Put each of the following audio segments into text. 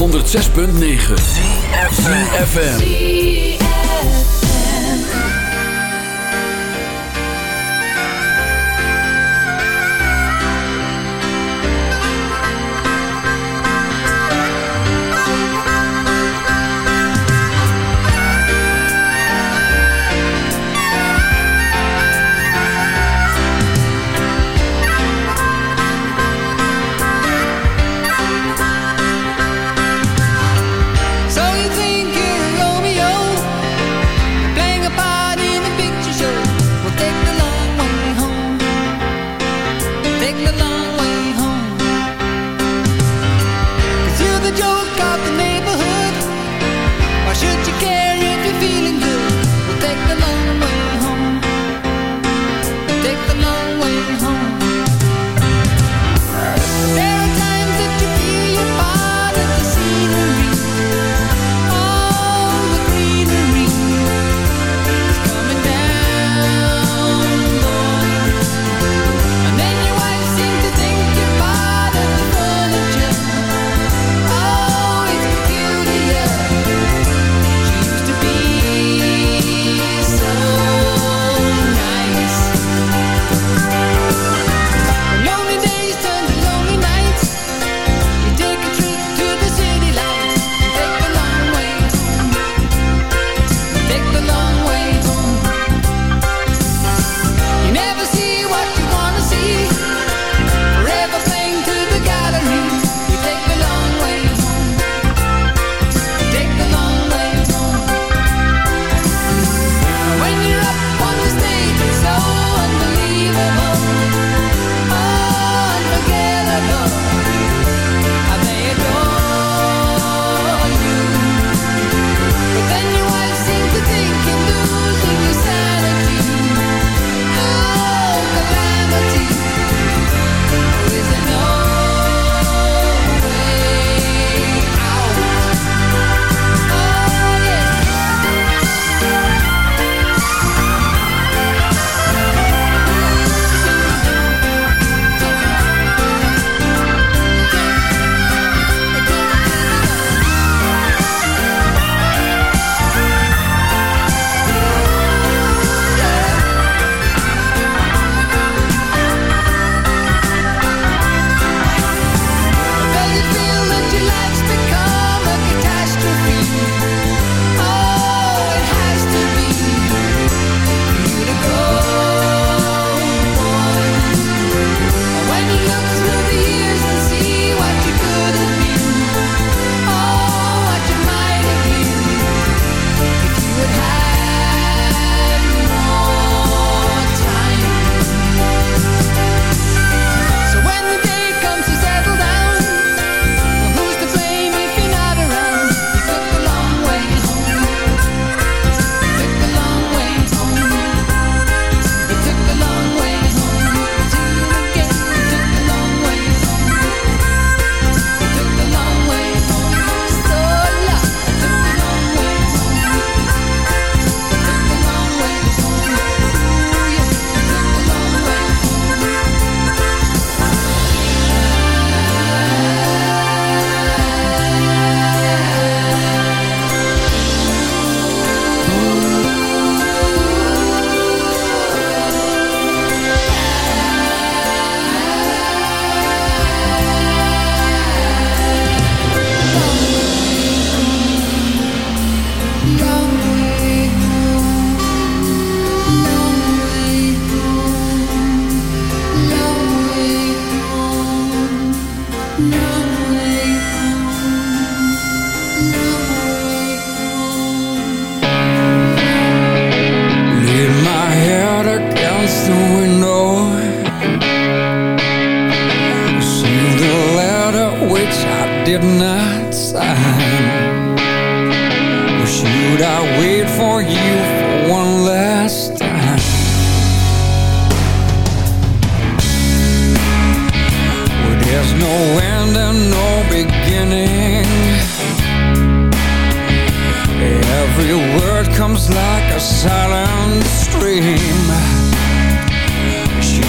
Op 106.9 CFFM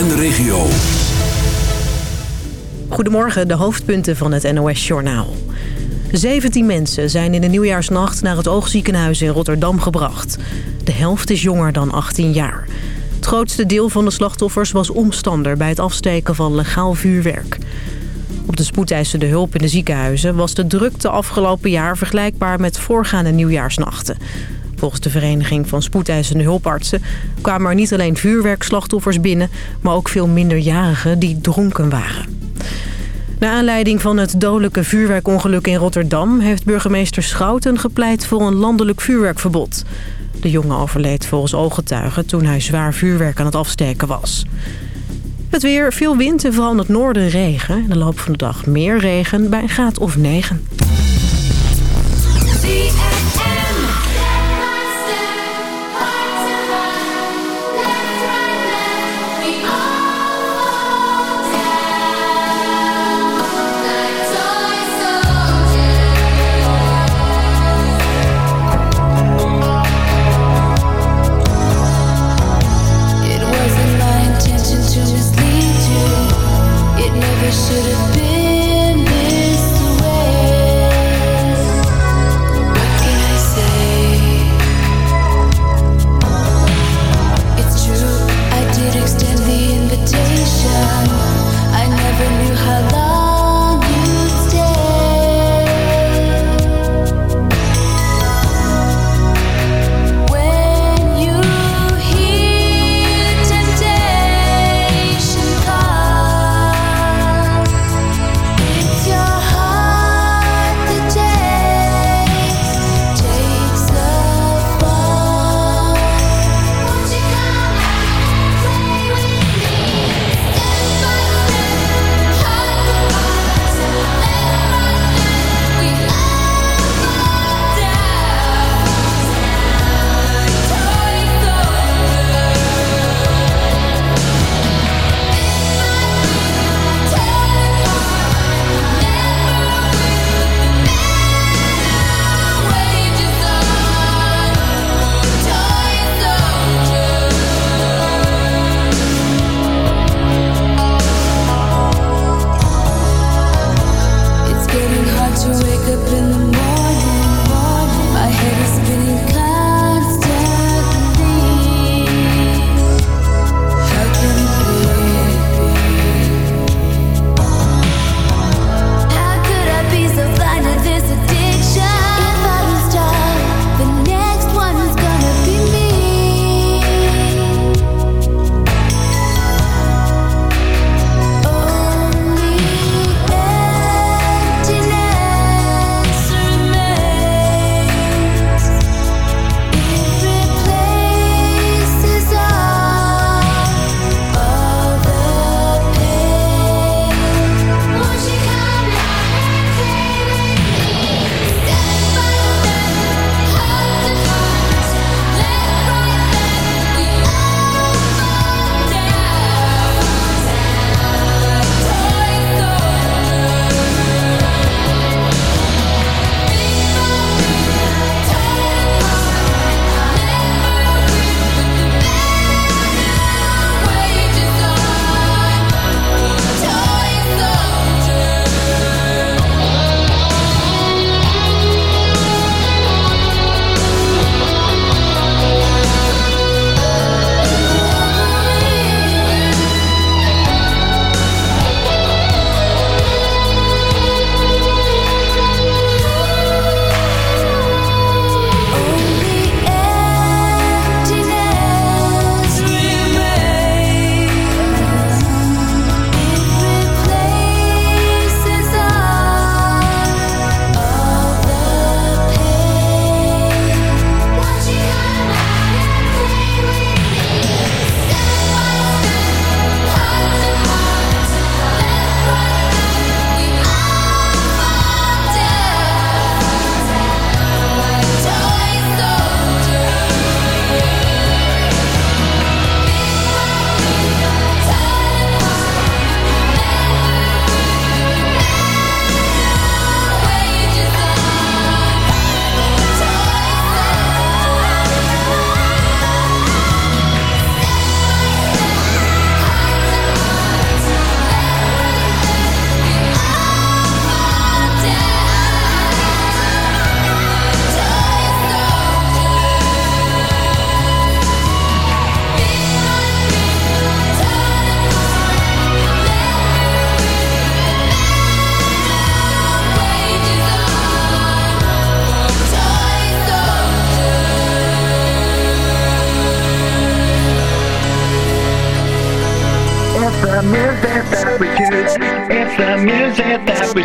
en de regio. Goedemorgen, de hoofdpunten van het NOS-journaal. 17 mensen zijn in de nieuwjaarsnacht naar het oogziekenhuis in Rotterdam gebracht. De helft is jonger dan 18 jaar. Het grootste deel van de slachtoffers was omstander bij het afsteken van legaal vuurwerk. Op de spoedeisende hulp in de ziekenhuizen was de drukte afgelopen jaar vergelijkbaar met voorgaande nieuwjaarsnachten. Volgens de Vereniging van Spoedeisende Hulpartsen kwamen er niet alleen vuurwerkslachtoffers binnen, maar ook veel minderjarigen die dronken waren. Naar aanleiding van het dodelijke vuurwerkongeluk in Rotterdam... heeft burgemeester Schouten gepleit voor een landelijk vuurwerkverbod. De jongen overleed volgens ooggetuigen toen hij zwaar vuurwerk aan het afsteken was. Het weer, veel wind en vooral in het noorden regen. In de loop van de dag meer regen bij een graad of 9.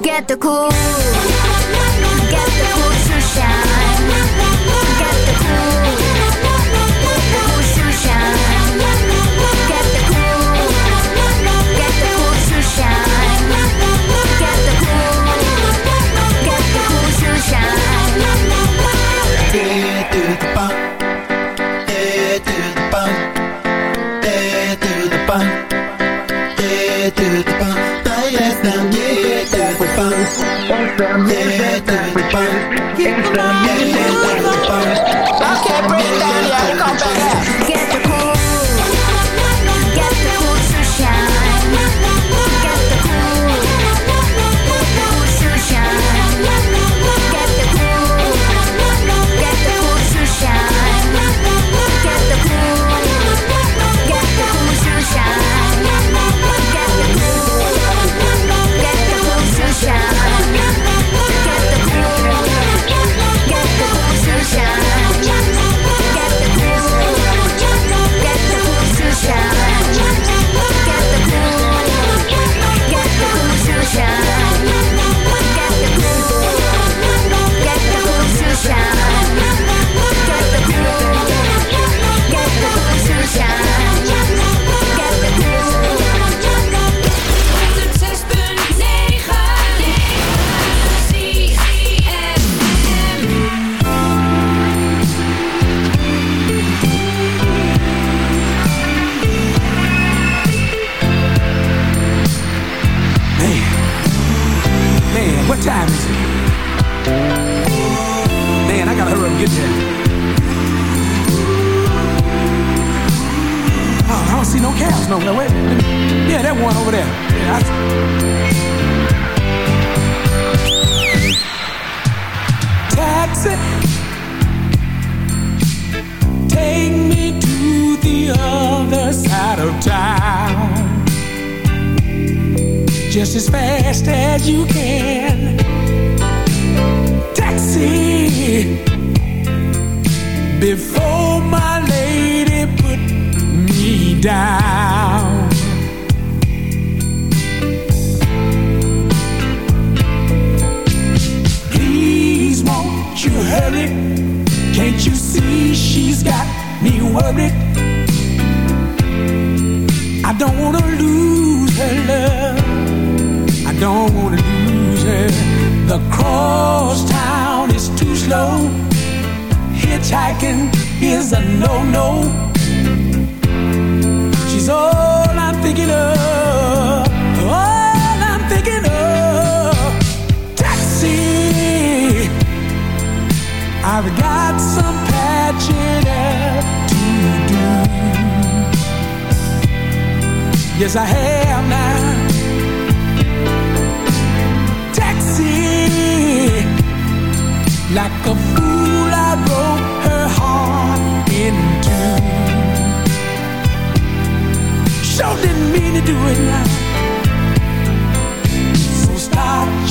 Get the cool.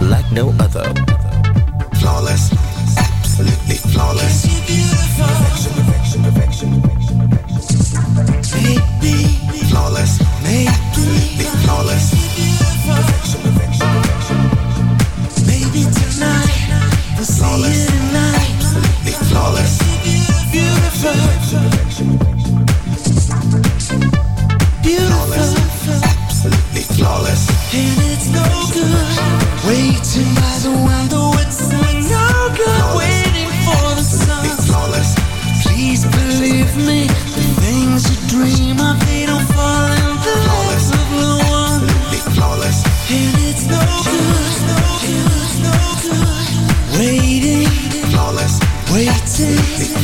Like no other. Flawless. Absolutely flawless.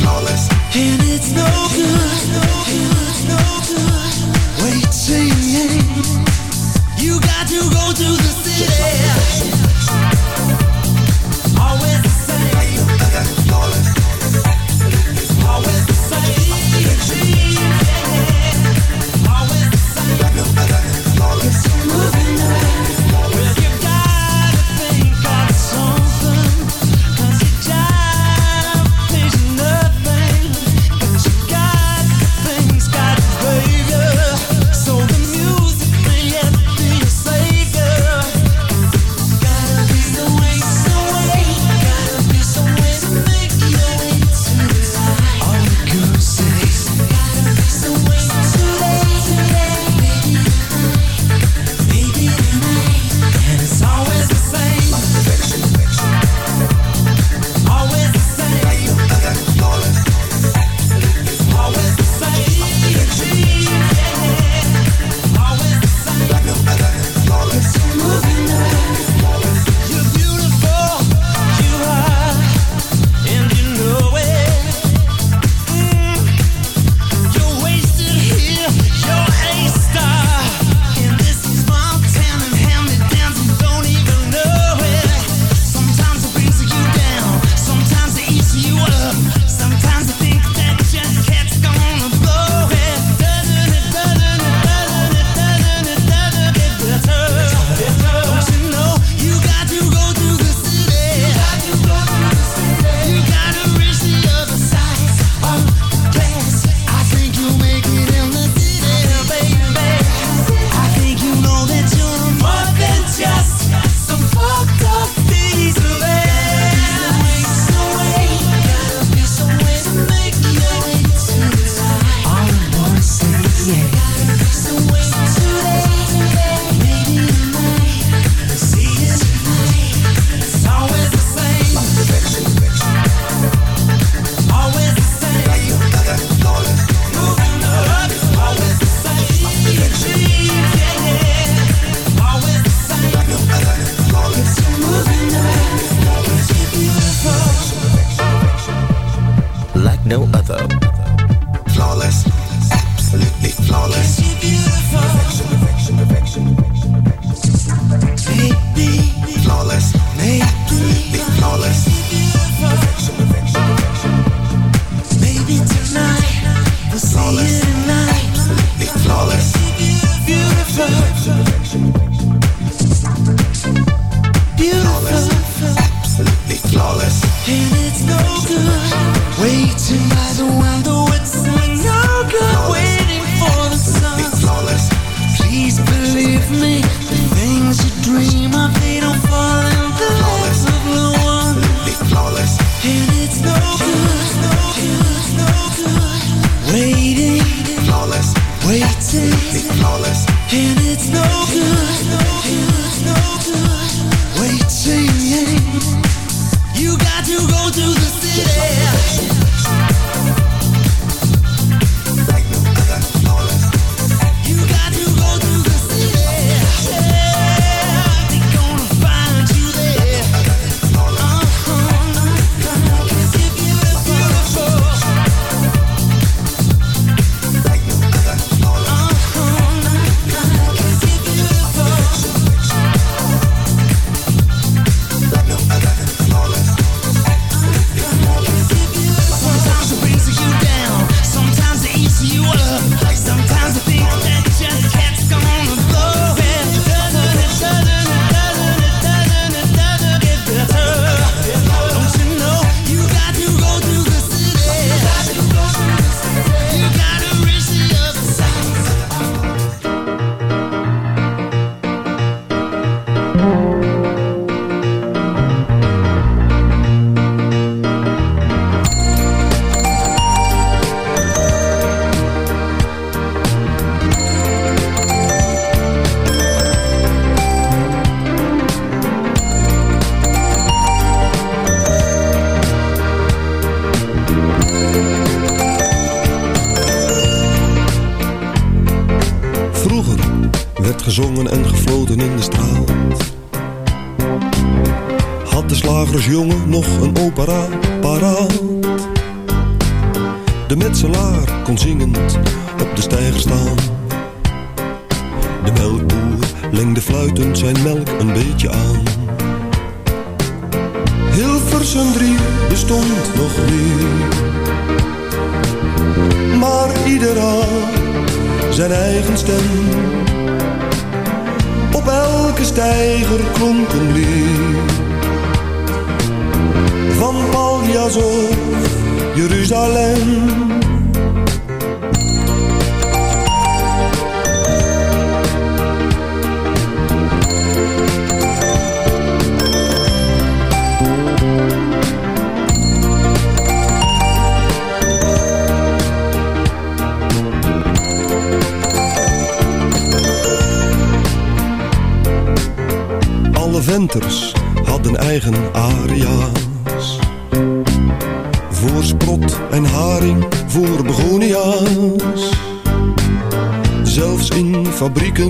flawless, and it's no.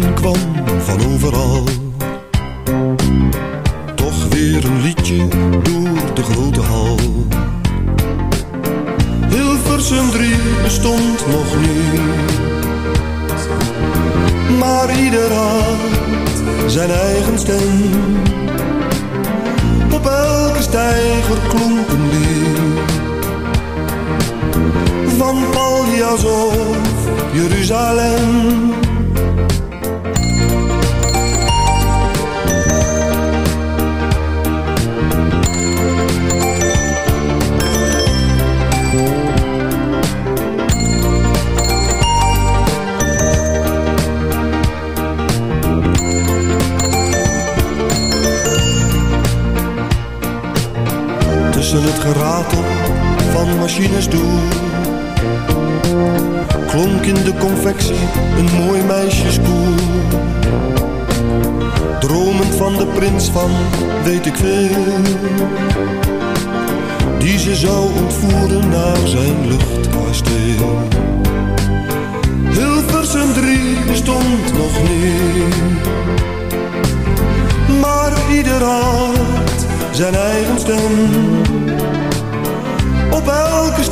kwam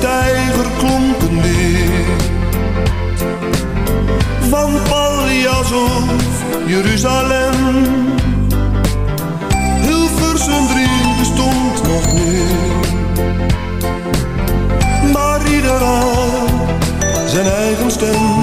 tijger klonken neer. Van Pallias of Jeruzalem, Hilversum drie bestond nog meer. Maar ieder had zijn eigen stem.